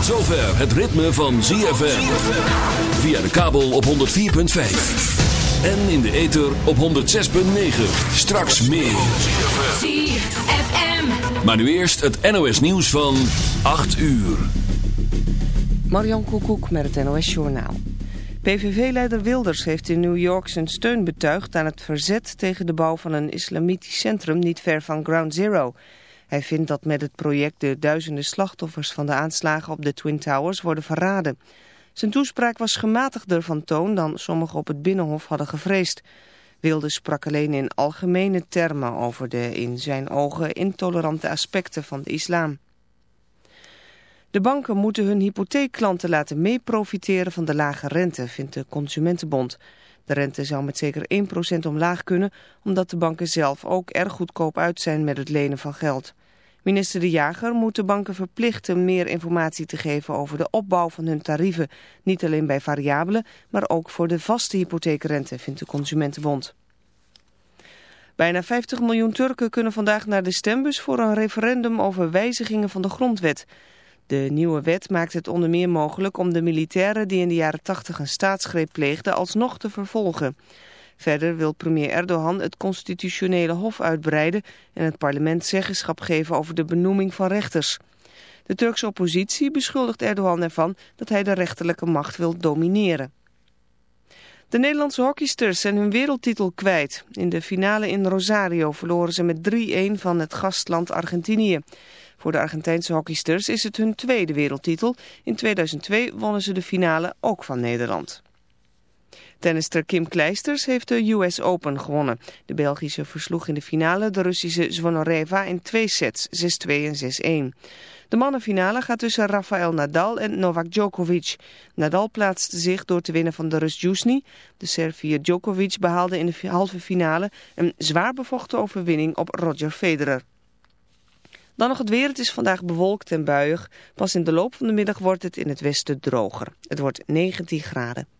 Tot zover het ritme van ZFM. Via de kabel op 104.5. En in de ether op 106.9. Straks meer. ZFM. Maar nu eerst het NOS nieuws van 8 uur. Marion Koekoek met het NOS Journaal. PVV-leider Wilders heeft in New York zijn steun betuigd aan het verzet tegen de bouw van een islamitisch centrum niet ver van Ground Zero. Hij vindt dat met het project de duizenden slachtoffers van de aanslagen op de Twin Towers worden verraden. Zijn toespraak was gematigder van toon dan sommigen op het Binnenhof hadden gevreesd. Wilders sprak alleen in algemene termen over de in zijn ogen intolerante aspecten van de islam. De banken moeten hun hypotheekklanten laten meeprofiteren van de lage rente, vindt de Consumentenbond. De rente zou met zeker 1% omlaag kunnen, omdat de banken zelf ook erg goedkoop uit zijn met het lenen van geld. Minister De Jager moet de banken verplichten meer informatie te geven over de opbouw van hun tarieven. Niet alleen bij variabele, maar ook voor de vaste hypotheekrente, vindt de Consumentenbond. Bijna 50 miljoen Turken kunnen vandaag naar de stembus voor een referendum over wijzigingen van de grondwet. De nieuwe wet maakt het onder meer mogelijk om de militairen die in de jaren 80 een staatsgreep pleegden alsnog te vervolgen. Verder wil premier Erdogan het constitutionele hof uitbreiden en het parlement zeggenschap geven over de benoeming van rechters. De Turkse oppositie beschuldigt Erdogan ervan dat hij de rechterlijke macht wil domineren. De Nederlandse hockeysters zijn hun wereldtitel kwijt. In de finale in Rosario verloren ze met 3-1 van het gastland Argentinië. Voor de Argentijnse hockeysters is het hun tweede wereldtitel. In 2002 wonnen ze de finale ook van Nederland. Tennister Kim Kleisters heeft de US Open gewonnen. De Belgische versloeg in de finale de Russische Zvonareva in twee sets, 6-2 en 6-1. De mannenfinale gaat tussen Rafael Nadal en Novak Djokovic. Nadal plaatste zich door te winnen van de Rus Jusni. De Serviër Djokovic behaalde in de halve finale een zwaar bevochten overwinning op Roger Federer. Dan nog het weer. Het is vandaag bewolkt en buiig. Pas in de loop van de middag wordt het in het westen droger. Het wordt 19 graden.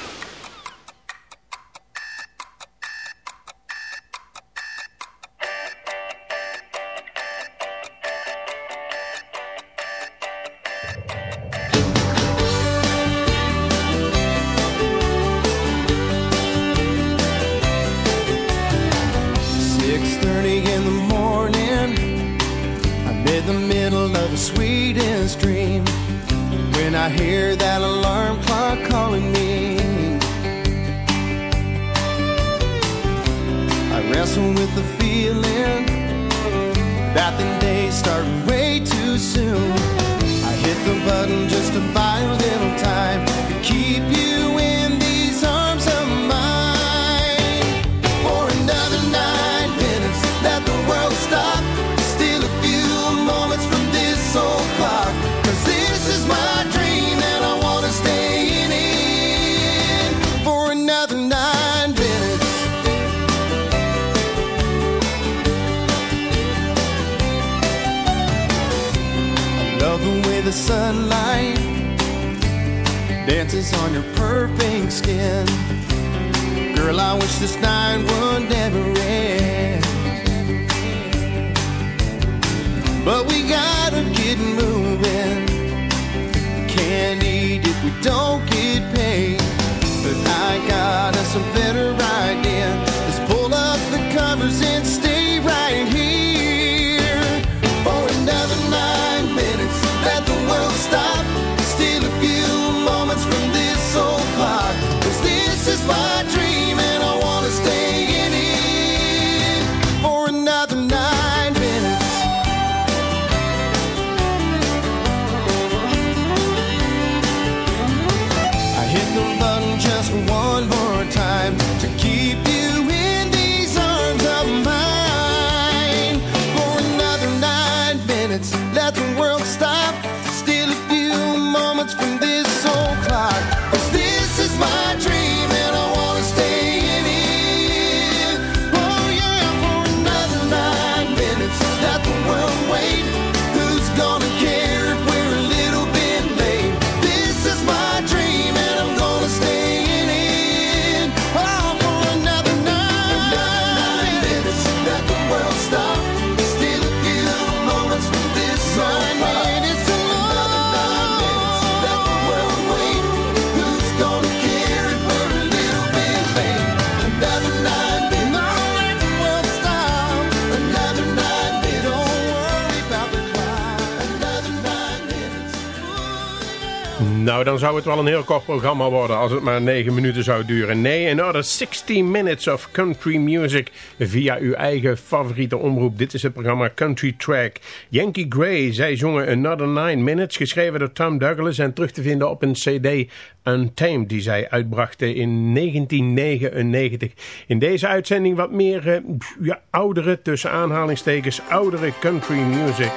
Nou, dan zou het wel een heel kort programma worden als het maar 9 minuten zou duren. Nee, another 60 minutes of country music via uw eigen favoriete omroep. Dit is het programma Country Track. Yankee Gray, zij zongen Another 9 Minutes, geschreven door Tom Douglas en terug te vinden op een cd Untamed, die zij uitbrachten in 1999. In deze uitzending wat meer eh, ja, oudere, tussen aanhalingstekens, oudere country music.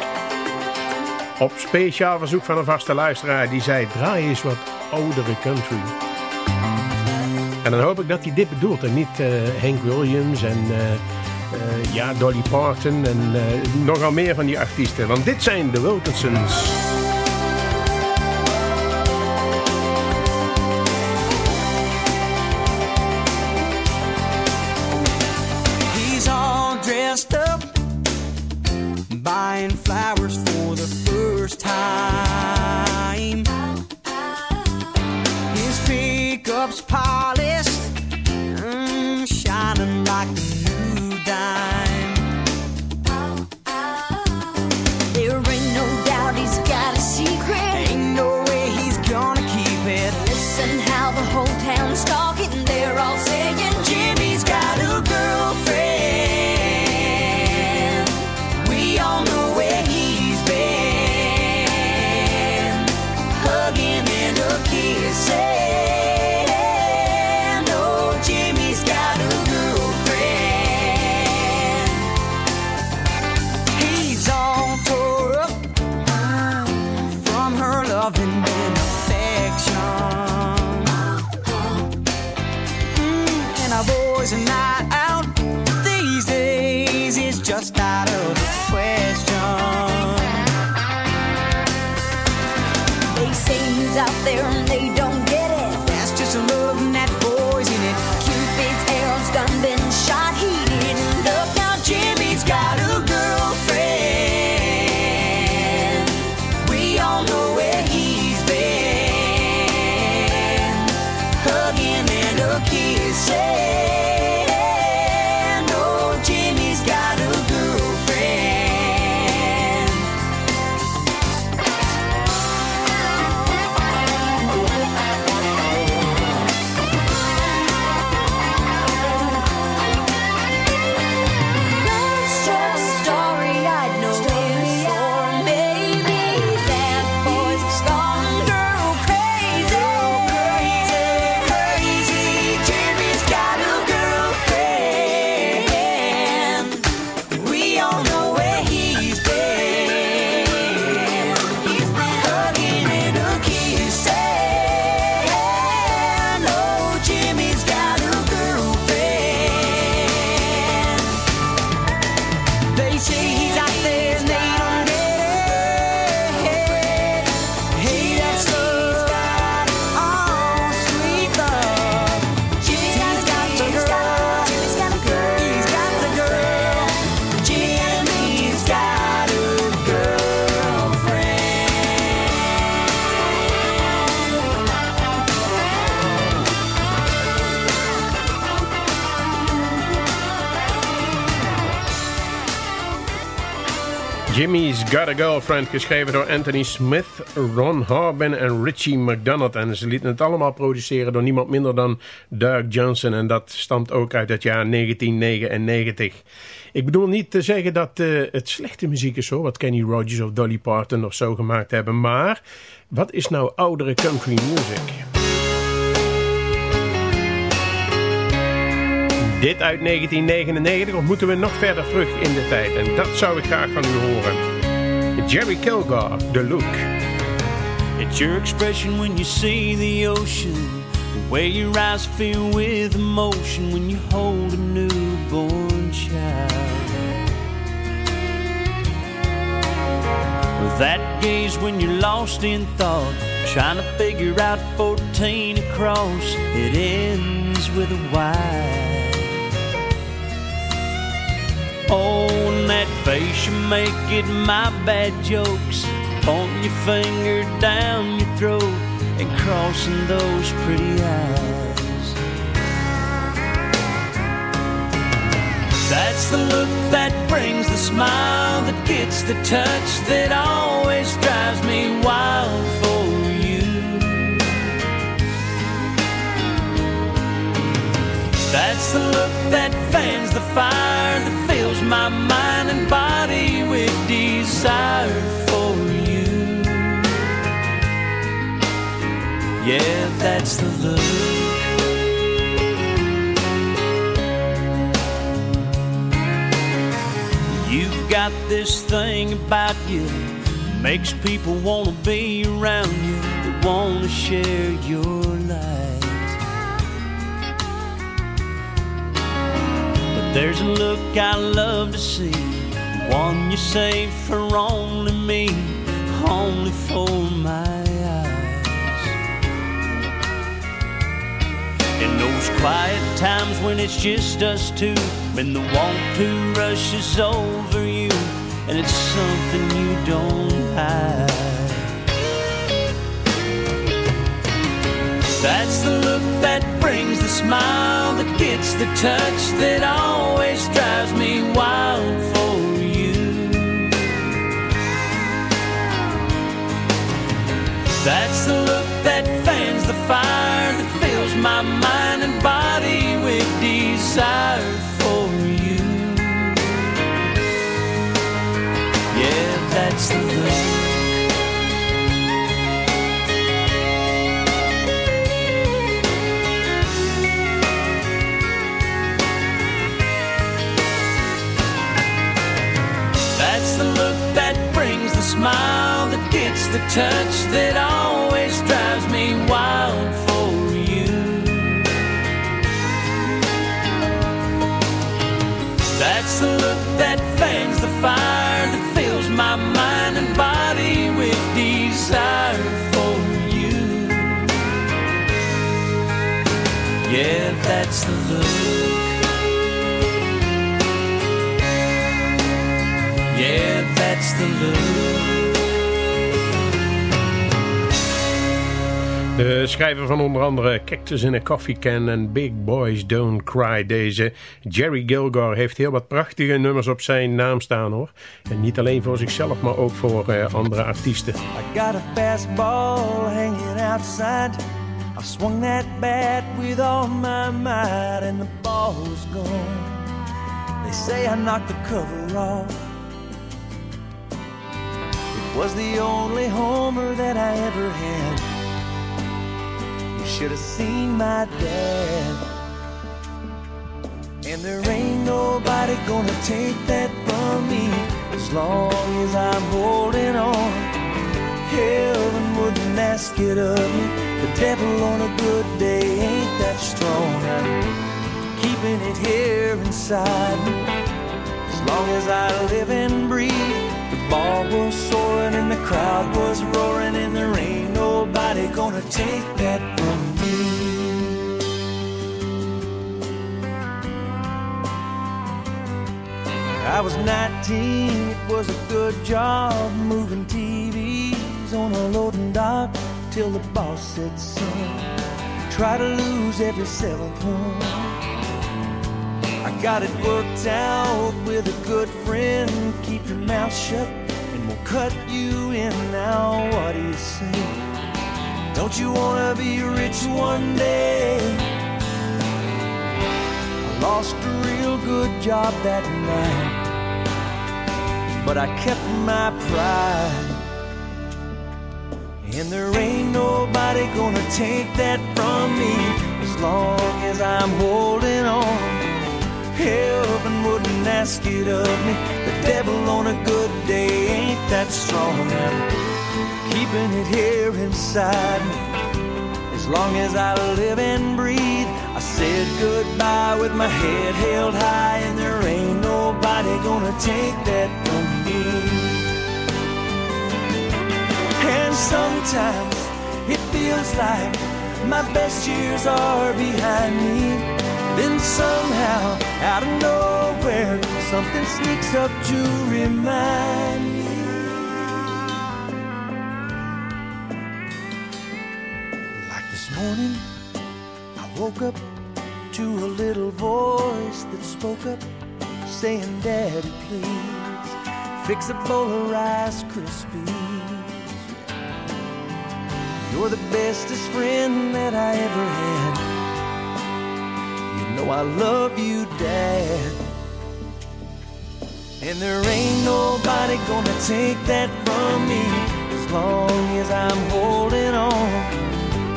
Op speciaal verzoek van een vaste luisteraar die zei draai eens wat oudere country. En dan hoop ik dat hij dit bedoelt en niet eh, Hank Williams en uh, uh, ja, Dolly Parton en nogal meer van die artiesten. Want dit zijn de Wilkinsons. Geschreven door Anthony Smith, Ron Harbin en Richie McDonough. En ze lieten het allemaal produceren door niemand minder dan Doug Johnson. En dat stamt ook uit het jaar 1999. Ik bedoel niet te zeggen dat eh, het slechte muziek is, hoor, wat Kenny Rogers of Dolly Parton of zo gemaakt hebben. Maar wat is nou oudere country music? Dit uit 1999 of moeten we nog verder terug in de tijd? En dat zou ik graag van u horen. Jerry Kilgore, The Look. It's your expression when you see the ocean. The way your eyes fill with emotion when you hold a newborn child. That gaze when you're lost in thought, trying to figure out 14 across. It ends with a Y. Oh, and that face you make it my bad jokes. Pointing your finger down your throat and crossing those pretty eyes. That's the look that brings the smile that gets the touch that always drives me wild for you. That's the look that fans the fire that my mind and body with desire for you. Yeah, that's the look. You've got this thing about you makes people wanna be around you, that wanna share your there's a look I love to see, one you save for only me, only for my eyes. In those quiet times when it's just us two, when the want to rushes over you, and it's something you don't hide. That's the look that brings the smile that gets the touch that always drives me wild for you. That's the look that fans the fire that fills my mind and body with desire for you. Yeah, that's the look. That's the look that brings the smile that gets the touch that always drives me wild for you. That's the look that fans the fire that fills my mind and body with desire for you. Yeah, that's the De schrijver van onder andere Cactus in a Coffee Can en Big Boys Don't Cry. Deze Jerry Gilgore heeft heel wat prachtige nummers op zijn naam staan hoor. En niet alleen voor zichzelf, maar ook voor eh, andere artiesten. I got a fastball hanging outside. I swung that bat with all my might, and the ball's gone. They say I knocked the cover off. Was the only homer that I ever had. You should have seen my dad. And there ain't nobody gonna take that from me as long as I'm holding on. Heaven wouldn't ask it of me. The devil on a good day ain't that strong. I'm keeping it here inside. As long as I live and breathe, the ball was soaring and the crowd was roaring, and there ain't nobody gonna take that from me. I was 19, it was a good job moving TVs on a loading dock till the boss said, son, try to lose every seventh one. I got it worked out with a good friend, keep your mouth shut Gonna cut you in now. What do you say? Don't you wanna be rich one day? I lost a real good job that night, but I kept my pride. And there ain't nobody gonna take that from me as long as I'm holding on. Heaven ask it of me. The devil on a good day ain't that strong. I'm keeping it here inside me. As long as I live and breathe, I said goodbye with my head held high, and there ain't nobody gonna take that from me. And sometimes it feels like my best years are behind me. Then somehow, out of nowhere, something sneaks up to remind me. Like this morning, I woke up to a little voice that spoke up, saying, Daddy, please fix a bowl of Rice Krispies. You're the bestest friend that I ever had. Know I love you, Dad. And there ain't nobody gonna take that from me as long as I'm holding on.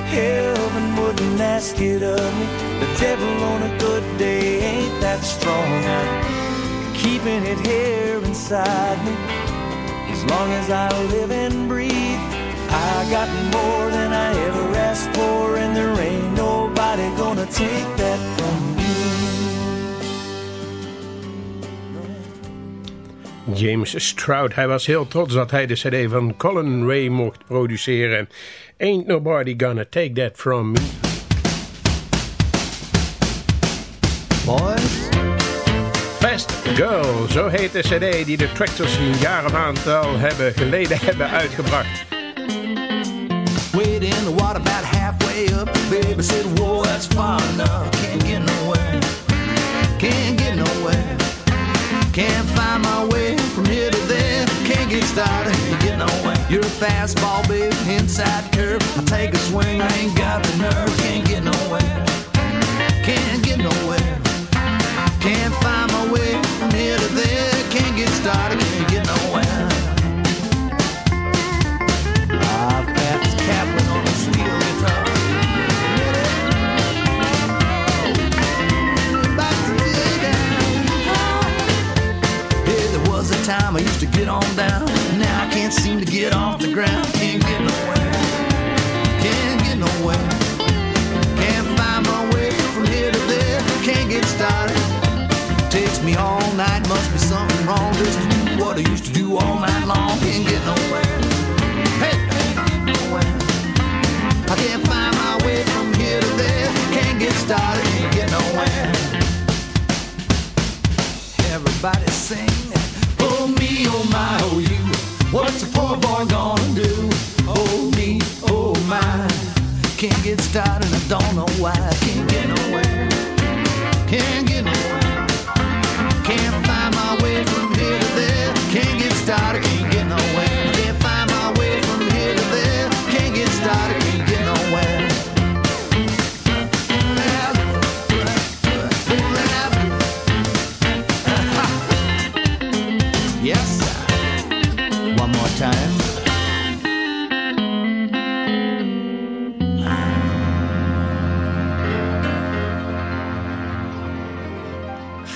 Heaven wouldn't ask it of me. The devil on a good day ain't that strong. I'm keeping it here inside me as long as I live and breathe. I got more than I ever asked for, and there ain't nobody gonna take that from me. James Stroud. Hij was heel trots dat hij de cd van Colin Ray mocht produceren. Ain't nobody gonna take that from me. Boys? Fast Girl, zo heet de cd die de Tractors een jaar of aantal hebben geleden hebben uitgebracht. Wade in the water about halfway said, Whoa, that's far enough. Can't get nowhere. Can't get nowhere. Can't find my way from here to there. Can't get started. Can't get nowhere. You're a fastball, baby. Inside curve. I take a swing. I ain't got the nerve. Can't get nowhere. Can't get nowhere. Can't find my way from here to there. Can't get started. Time I used to get on down. Now I can't seem to get off the ground. Can't get nowhere. Can't get nowhere. Can't find my way from here to there. Can't get started. Takes me all night. Must be something wrong just do what I used to do all night long. Can't get nowhere. Hey, nowhere. I can't find my way from here to there. Can't get started. Can't get nowhere. Everybody sing. Oh me, oh my, oh you. What's a poor boy gonna do? Oh me, oh my. Can't get started, I don't know why. Can't get nowhere. Can't get nowhere. Can't find my way from here to there. Can't get started, can't get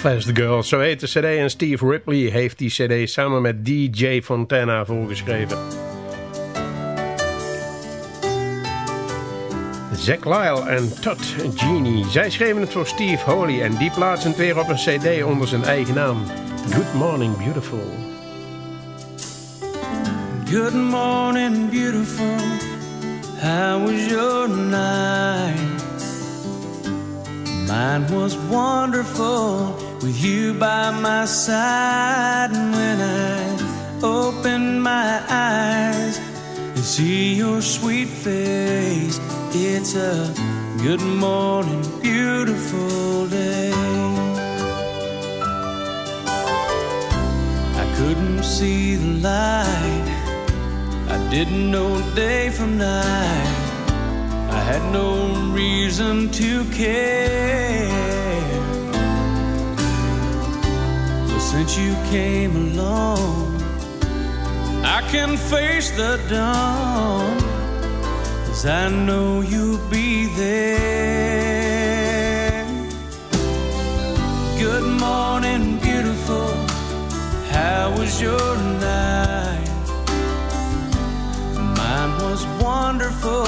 Fast Girl, zo heet de cd en Steve Ripley heeft die cd samen met DJ Fontana voorgeschreven. Zack Lyle en Todd Genie. Zij schreven het voor Steve Holy en die plaatsen het weer op een cd onder zijn eigen naam. Good Morning Beautiful. Good morning, beautiful. How was your night? Mine was wonderful with you by my side. And when I open my eyes and see your sweet face, it's a good morning, beautiful day. I couldn't see the light. I didn't know day from night. I had no reason to care. Since you came along, I can face the dawn. Cause I know you'll be there. Good morning, beautiful. How was your night? Mine was wonderful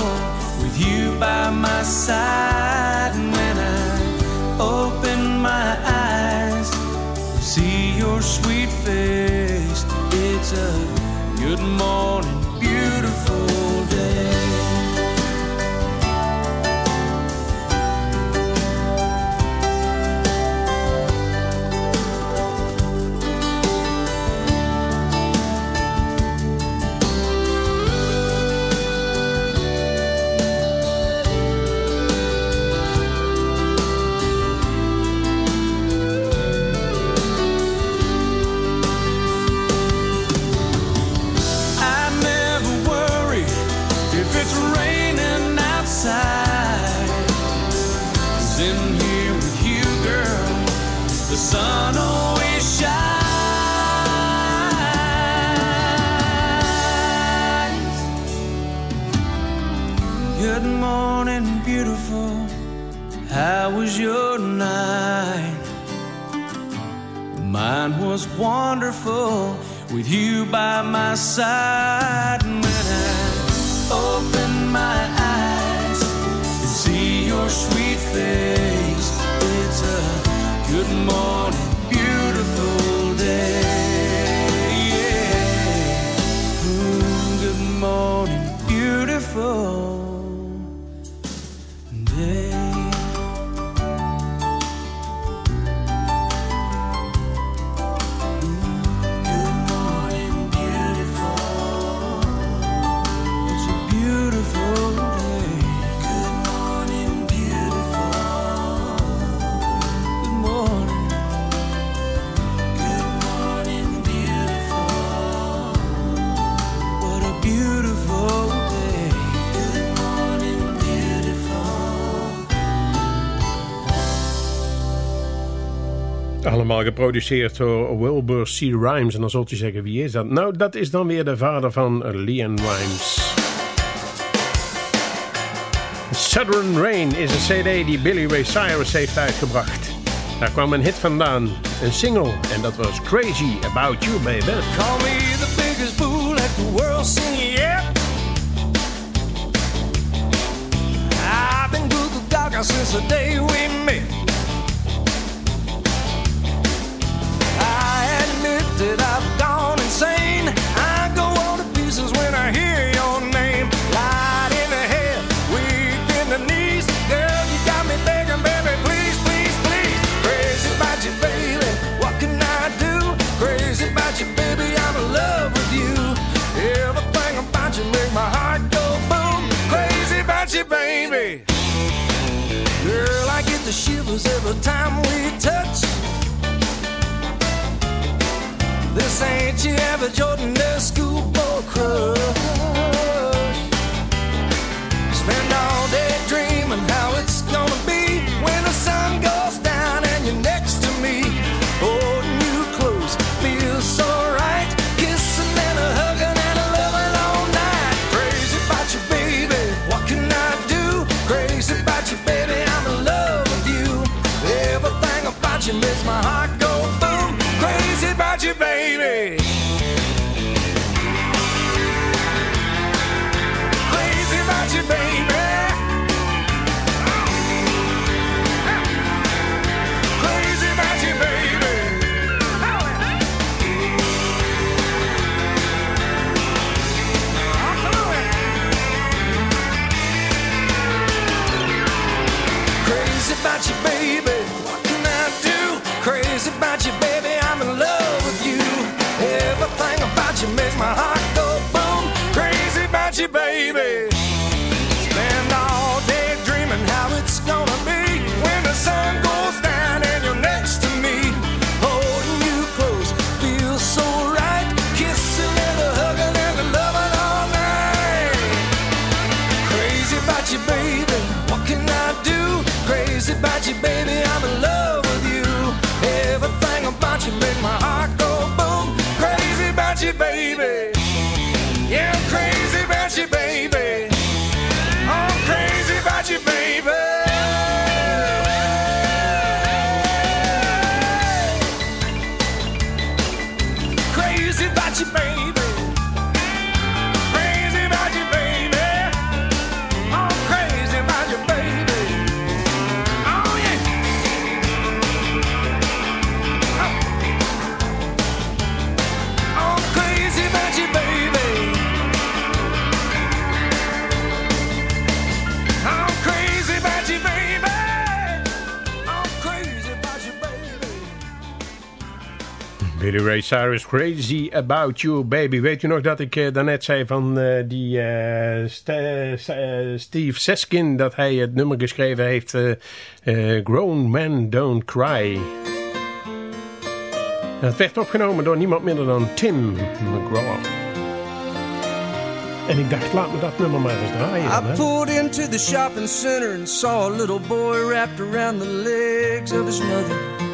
with you by my side. And when I open my eyes, your sweet face. It's a good morning, beautiful day. With you by my side. And when I open my eyes and see your sweet face, it's a good morning, beautiful day. Good morning, beautiful Allemaal geproduceerd door Wilbur C. Rhymes. En dan zult u zeggen, wie is dat? Nou, dat is dan weer de vader van Leon Rhymes. Southern Rain is een cd die Billy Ray Cyrus heeft uitgebracht. Daar kwam een hit vandaan, een single. En dat was Crazy About You, baby. Call me the biggest fool at the world yet. I've been Google Gaga since the day we met. That I've gone insane. I go all to pieces when I hear your name. Light in the head, weak in the knees. Girl, you got me begging, baby, please, please, please. Crazy about you, baby. What can I do? Crazy about you, baby. I'm in love with you. Everything about you make my heart go boom. Crazy about you, baby. Girl, I get the shivers every time we touch. This ain't you your average ordinary schoolboy crush. My heart baby. Billy Ray Cyrus, Crazy About You Baby. Weet u nog dat ik uh, daarnet zei van eh, die eh, Ste- Ste- Steve Seskin... dat hij het nummer geschreven heeft... eh, eh, Grown Men Don't Cry. Het werd opgenomen door niemand minder dan Tim McGraw. En ik dacht, laat me dat nummer maar eens draaien. I hè. pulled into the shopping center and saw a little boy wrapped around the legs of his mother.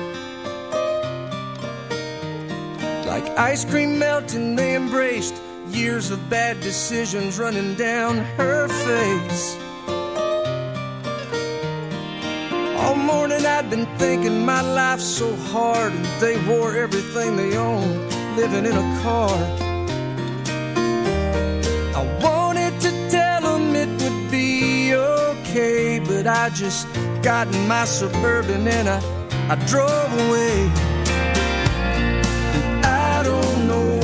Like ice cream melting, they embraced years of bad decisions running down her face. All morning I'd been thinking my life's so hard, and they wore everything they owned, living in a car. I wanted to tell them it would be okay, but I just got in my suburban and I, I drove away.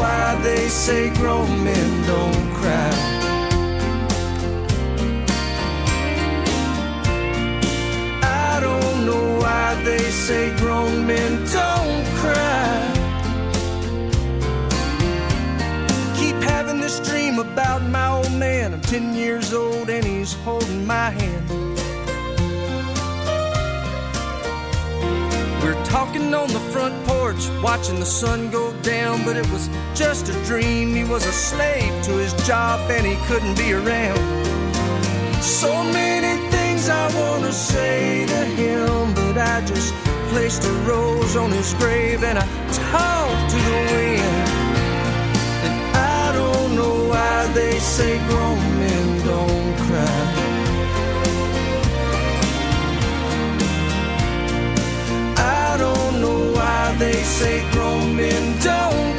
Why they say grown men don't cry. I don't know why they say grown men don't cry. keep having this dream about my old man. I'm 10 years old and he's holding my hand. Talking on the front porch, watching the sun go down, but it was just a dream. He was a slave to his job and he couldn't be around. So many things I want to say to him, but I just placed a rose on his grave and I talked to the wind. And I don't know why they say grown men don't cry. They say grown men don't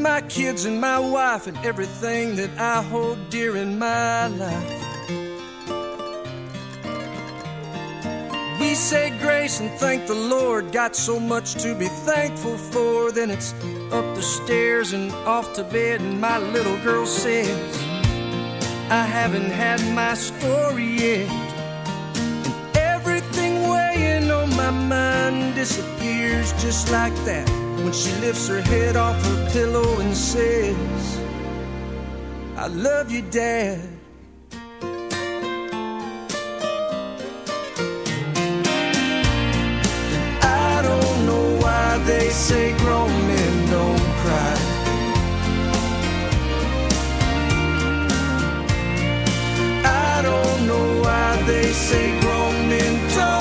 my kids and my wife and everything that I hold dear in my life. We say grace and thank the Lord, got so much to be thankful for. Then it's up the stairs and off to bed, and my little girl says, I haven't had my story yet. And everything weighing on my mind disappears just like that when she lifts her head off her pillow and says, I love you, Dad. I don't know why they say grown men don't cry. I don't know why they say grown men don't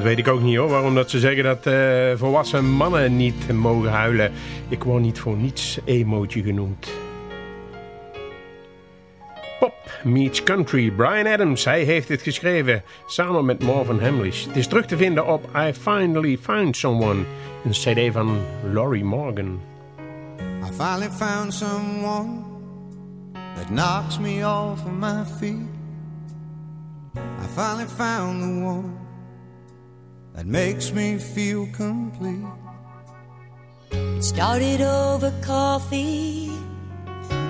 dat weet ik ook niet hoor. Waarom dat ze zeggen dat eh, volwassen mannen niet mogen huilen. Ik word niet voor niets emoji genoemd. Pop meets country. Brian Adams, hij heeft het geschreven samen met Marvin Hamlish. Het is terug te vinden op I Finally Found Someone, een cd van Laurie Morgan. I finally found someone that knocks me off of my feet. I finally found the one that makes me feel complete. It started over coffee.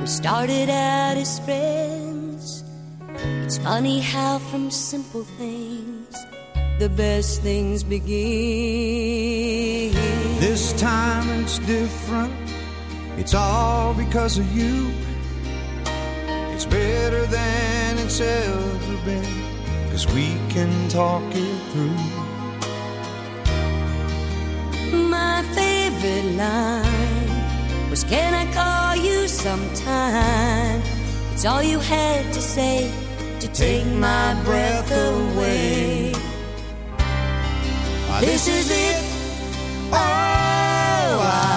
We started out as friends. It's funny how from simple things the best things begin. This time it's different. It's all because of you. It's better than it's ever been. Cause we can talk it through. My favorite line was Can I call you sometime? It's all you had to say to take my breath away. This is it. Oh, I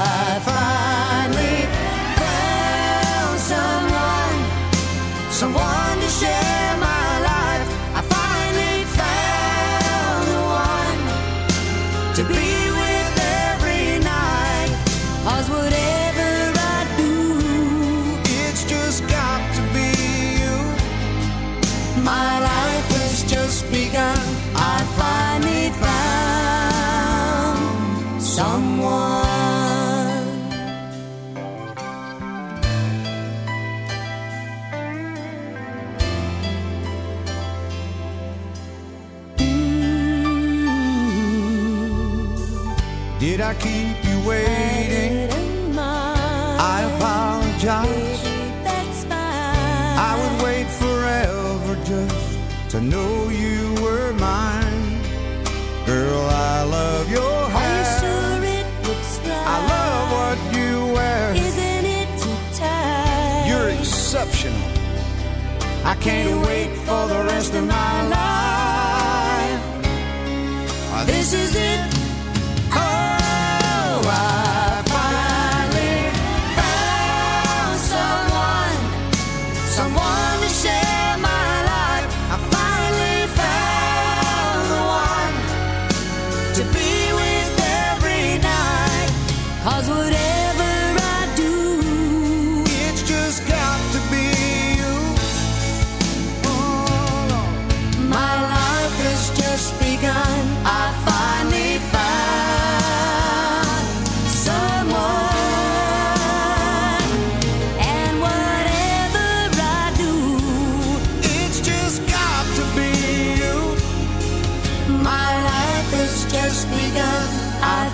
just begun. I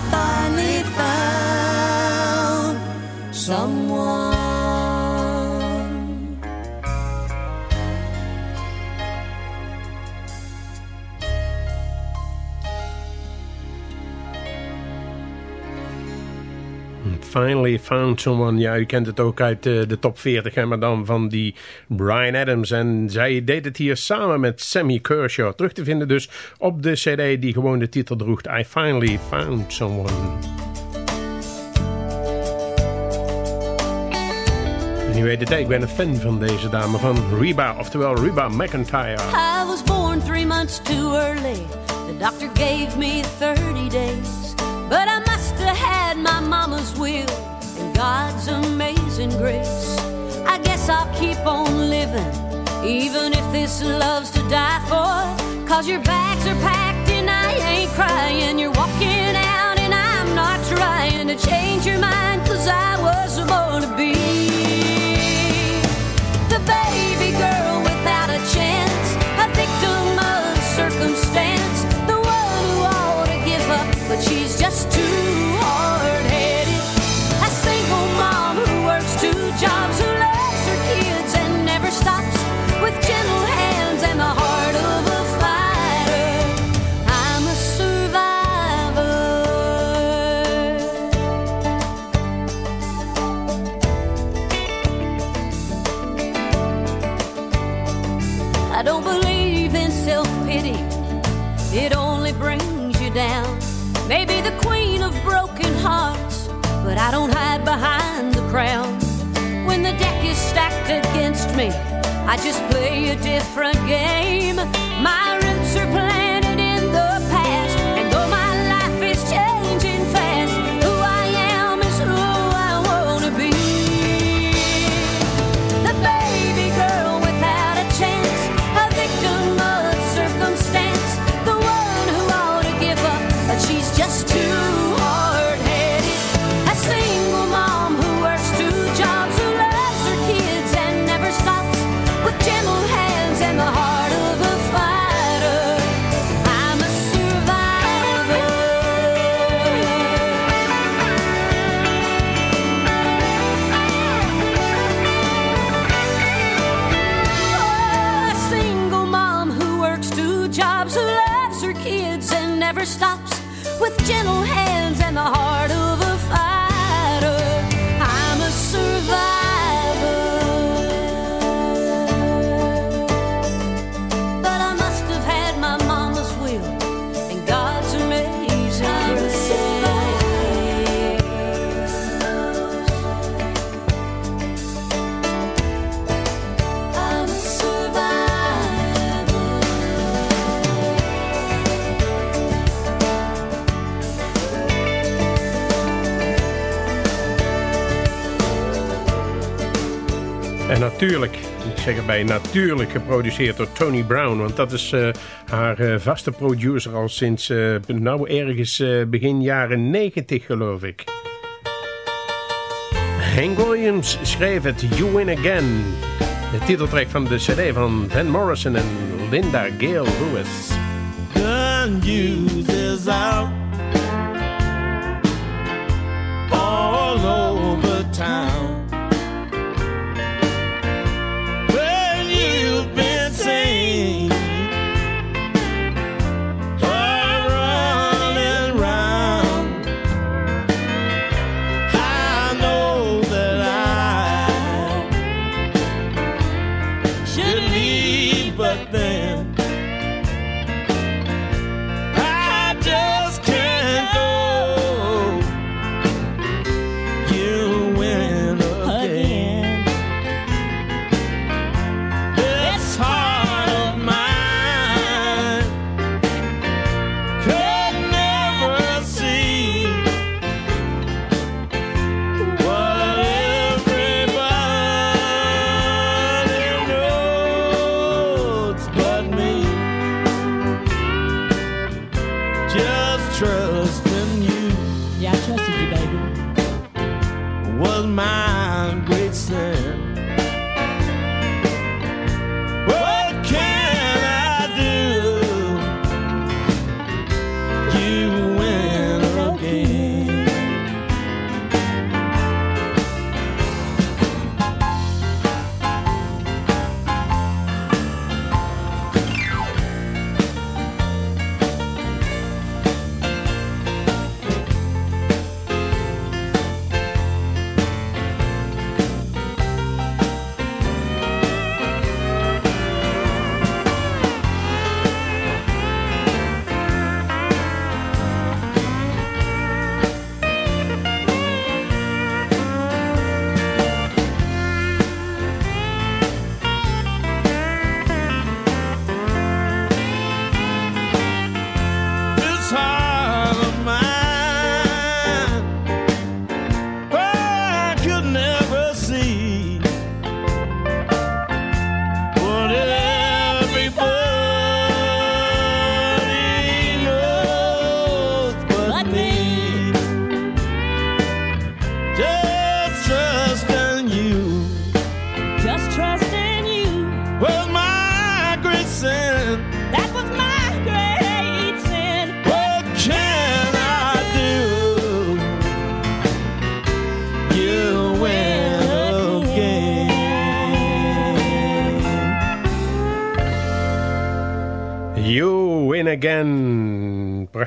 Finally Found Someone. Ja, u kent het ook uit eh, de top 40, hè, maar dan van die Brian Adams. En zij deed het hier samen met Sammy Kershaw. Terug te vinden dus op de cd die gewoon de titel droeg. I Finally Found Someone. En u weet het, ik ben een fan van deze dame, van Reba, oftewel Reba McIntyre. I was born three months too early. The doctor gave me 30 days. But I must have had my mama's will and God's amazing grace. I guess I'll keep on living, even if this love's to die for. Cause your bags are packed and I ain't crying. You're walking out and I'm not trying to change your mind. Cause I was born to be I don't believe in self pity, it only. Maybe the queen of broken hearts, but I don't hide behind the crown. When the deck is stacked against me, I just play a different game. My roots are planted Natuurlijk, ik zeg erbij, natuurlijk geproduceerd door Tony Brown. Want dat is eh, haar eh, vaste producer al sinds, eh, nou ergens begin jaren 90 geloof ik. Hank Williams schreef het You Win Again. De titeltrack van de cd van Van Morrison en Linda Gale Lewis. gun uses out all over town.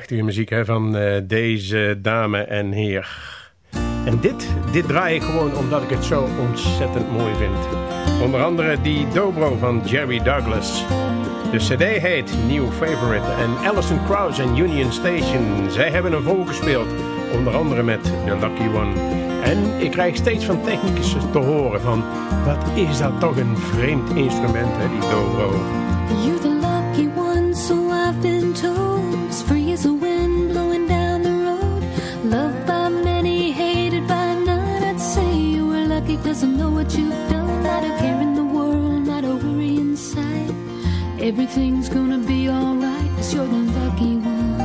Prachtige muziek hè, van eh, deze dame en heer. En dit, dit draai ik gewoon omdat ik het zo ontzettend mooi vind. Onder andere die dobro van Jerry Douglas. De cd heet New Favorite en Alison Krauss en Union Station. Zij hebben een volgespeeld, onder andere met The Lucky One. En ik krijg steeds van technicus te horen van... wat is dat toch een vreemd instrument, hè, die dobro. Cause I know what you've done. Not a care in the world, not a worry in sight. Everything's gonna be alright cause you're the lucky one.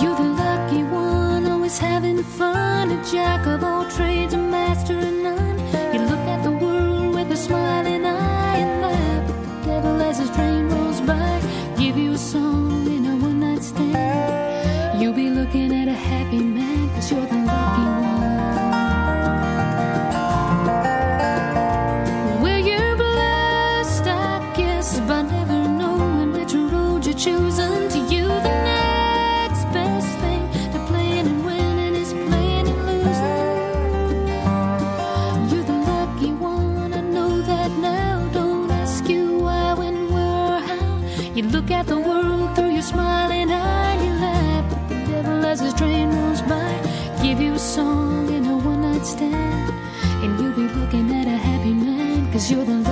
You're the lucky one, always having fun. A jack of all trades, a master song in a one night stand, and you'll be looking at a happy man, cause you're the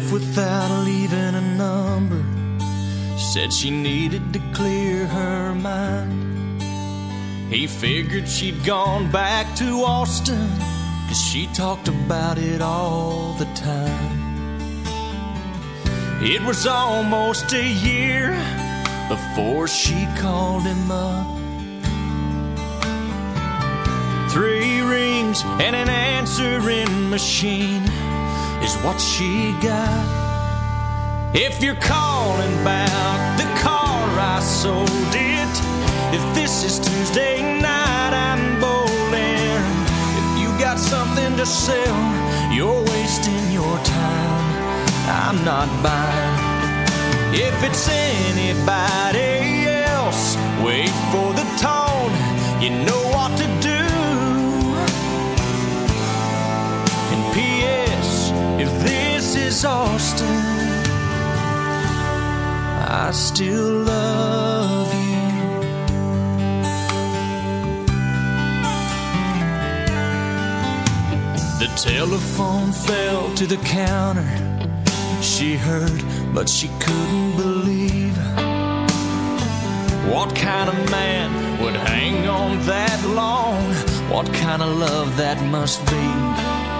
left without leaving a number. Said she needed to clear her mind. He figured she'd gone back to Austin, cause she talked about it all the time. It was almost a year before she called him up. Three rings and an answering machine is what she got. If you're calling about the car I sold it, if this is Tuesday night I'm bowling, if you got something to sell, you're wasting your time. I'm not buying. If it's anybody else, wait for the tone. You know what to do. This is Austin, I still love you. The telephone fell to the counter. She heard, but she couldn't believe. What kind of man would hang on that long? What kind of love that must be?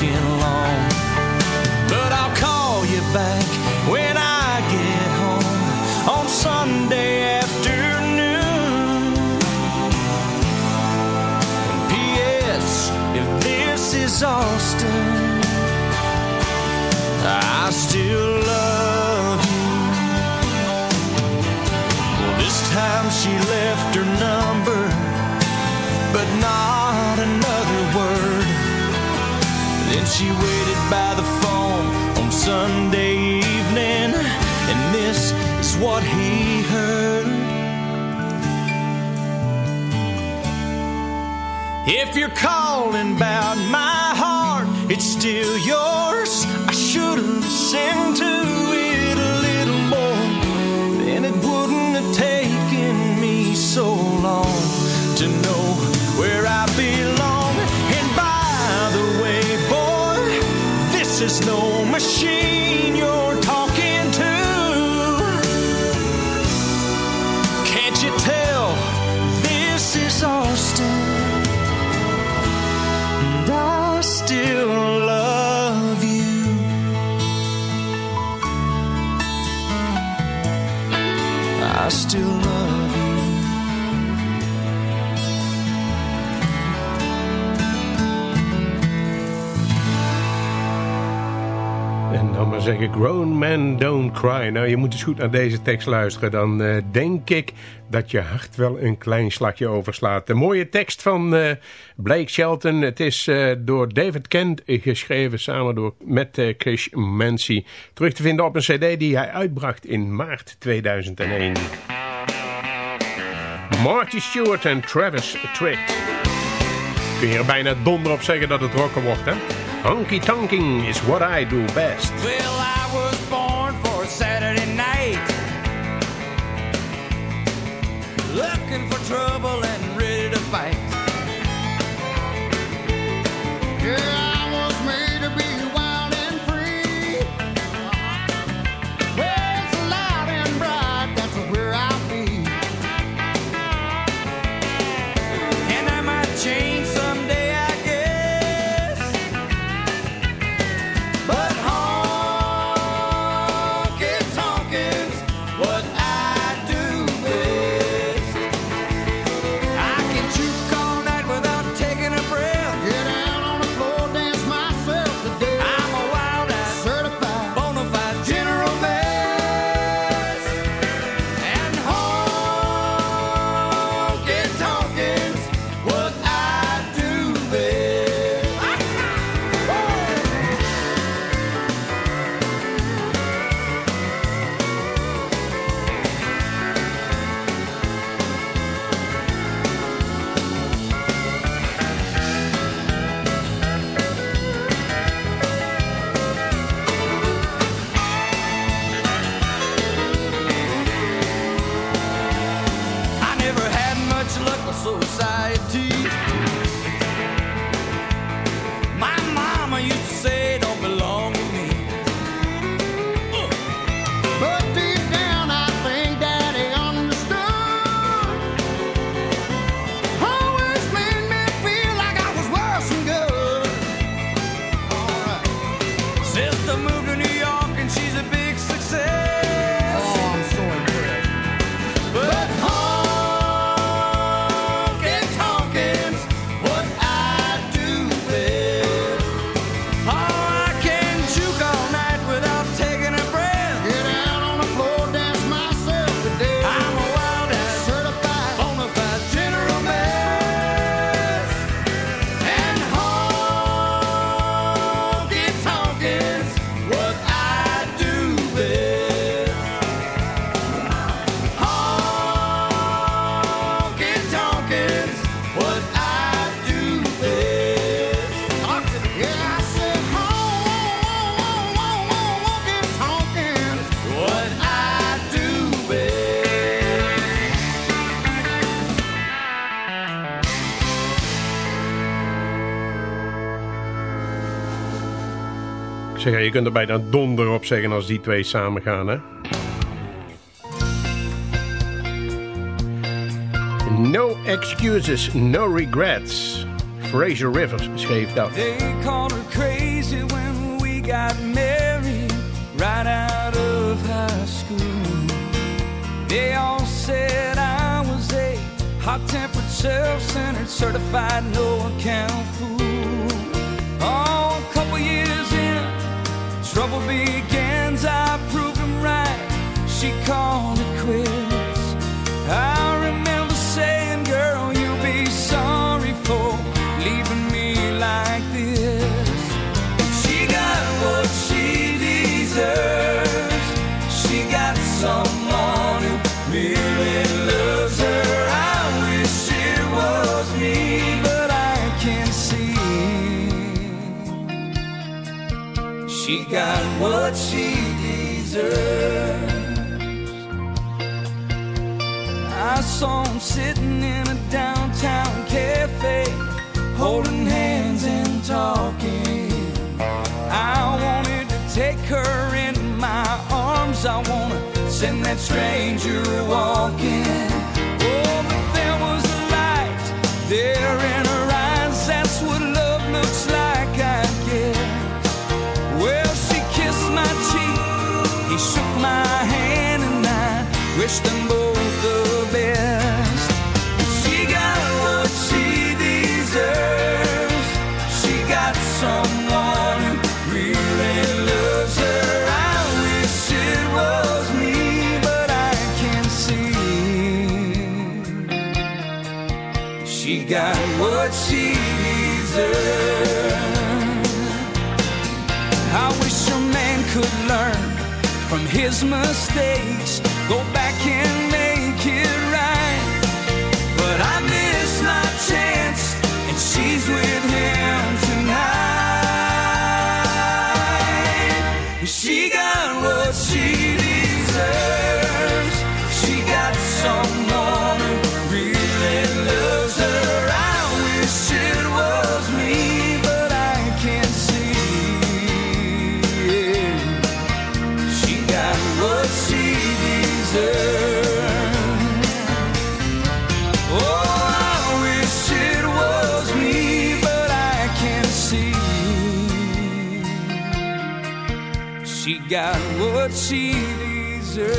back when I get home on Sunday afternoon. P.S. If this is Austin, I still love you. Well, this time she left her number, but not another word. Then she waited by the phone on Sunday evening, and this is what he heard. If you're calling about my heart, it's still yours. I should have listened to it a little more. Then it wouldn't have taken me so long to know where I is no machine you're talking to. Can't you tell this is Austin? And I still love you. I still love you. Zeggen, grown men don't cry. Nou, je moet eens goed naar deze tekst luisteren. Dan eh, denk ik dat je hart wel een klein slagje overslaat. De mooie tekst van eh, Blake Shelton. Het is eh, door David Kent geschreven samen door, met Chris Mancy. Terug te vinden op een cd die hij uitbracht in maart 2001. Marty Stewart en Travis Tritt. Kun je er bijna donder op zeggen dat het rocken wordt, hè? Honky tonking is what I do best. Well, I Ik zeg, ja, je kunt er bijna donder op zeggen als die twee samen gaan, hè? No excuses, no regrets. Fraser Rivers schreef dat. They called her crazy when we got married right out of high school. They all said I was a hot-tempered, self-centered, certified no-account fool. Begins. I proved him right. She called what she deserves. I saw him sitting in a downtown cafe, holding hands and talking. I wanted to take her in my arms. I wanna send that stranger walking. From his got what she deserves.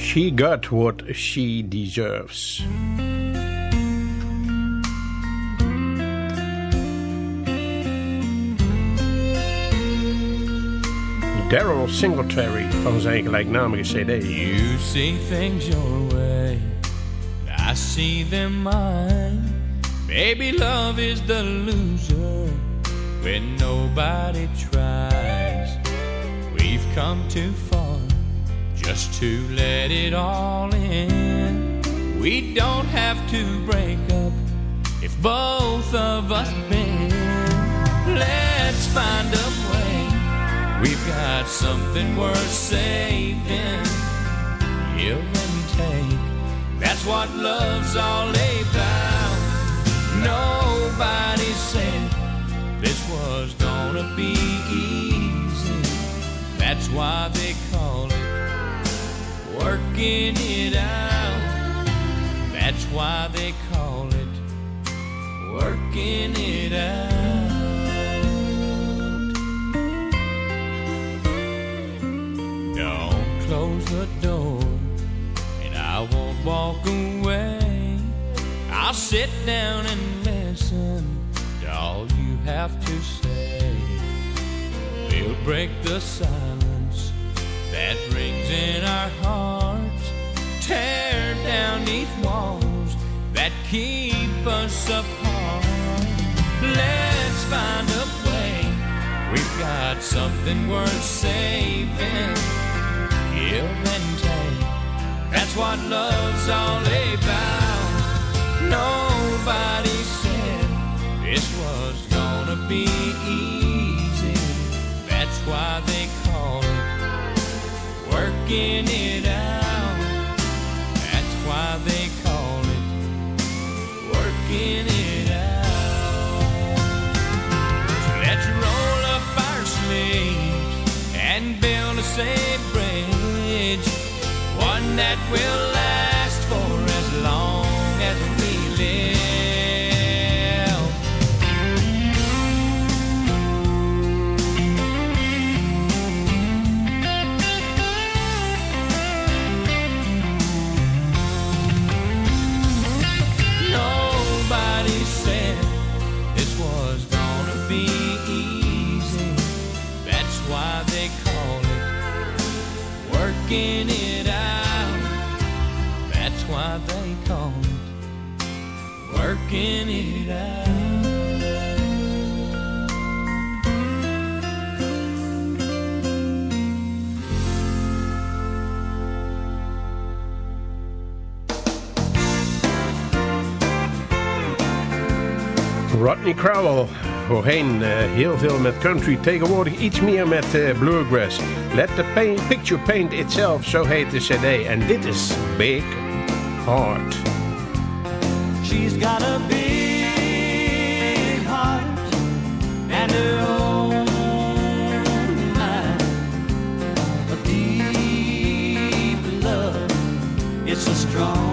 She got what she deserves. Daryle Singletary van zijn gelijknamige cd. You see things your way, I see them mine. Baby, love is the loser when nobody tries. We've come too far just to let it all in. We don't have to break up if both of us bend. Let's find a way. We've got got something worth saving. Give and take. That's what love's all about. Nobody said this was gonna be easy. That's why they call it working it out. That's why they call it working it out. Don't close the door, and I won't walk away. Sit down and listen to all you have to say. We'll break the silence that rings in our hearts. Tear down these walls that keep us apart. Let's find a way. We've got something worth saving. Give and take. That's what love's all about. Nobody said this was gonna be easy. That's why they call it working it out. That's why they call it working it out. So let's roll up our sleeves and build a safe bridge, one that will Rodney Crowell. Voorheen eh, heel veel met country, tegenwoordig iets meer met eh, bluegrass. Let the paint, picture paint itself, zo heet de cd. En dit is Big Heart. She's got a big heart and her own mind. A deep love, it's a strong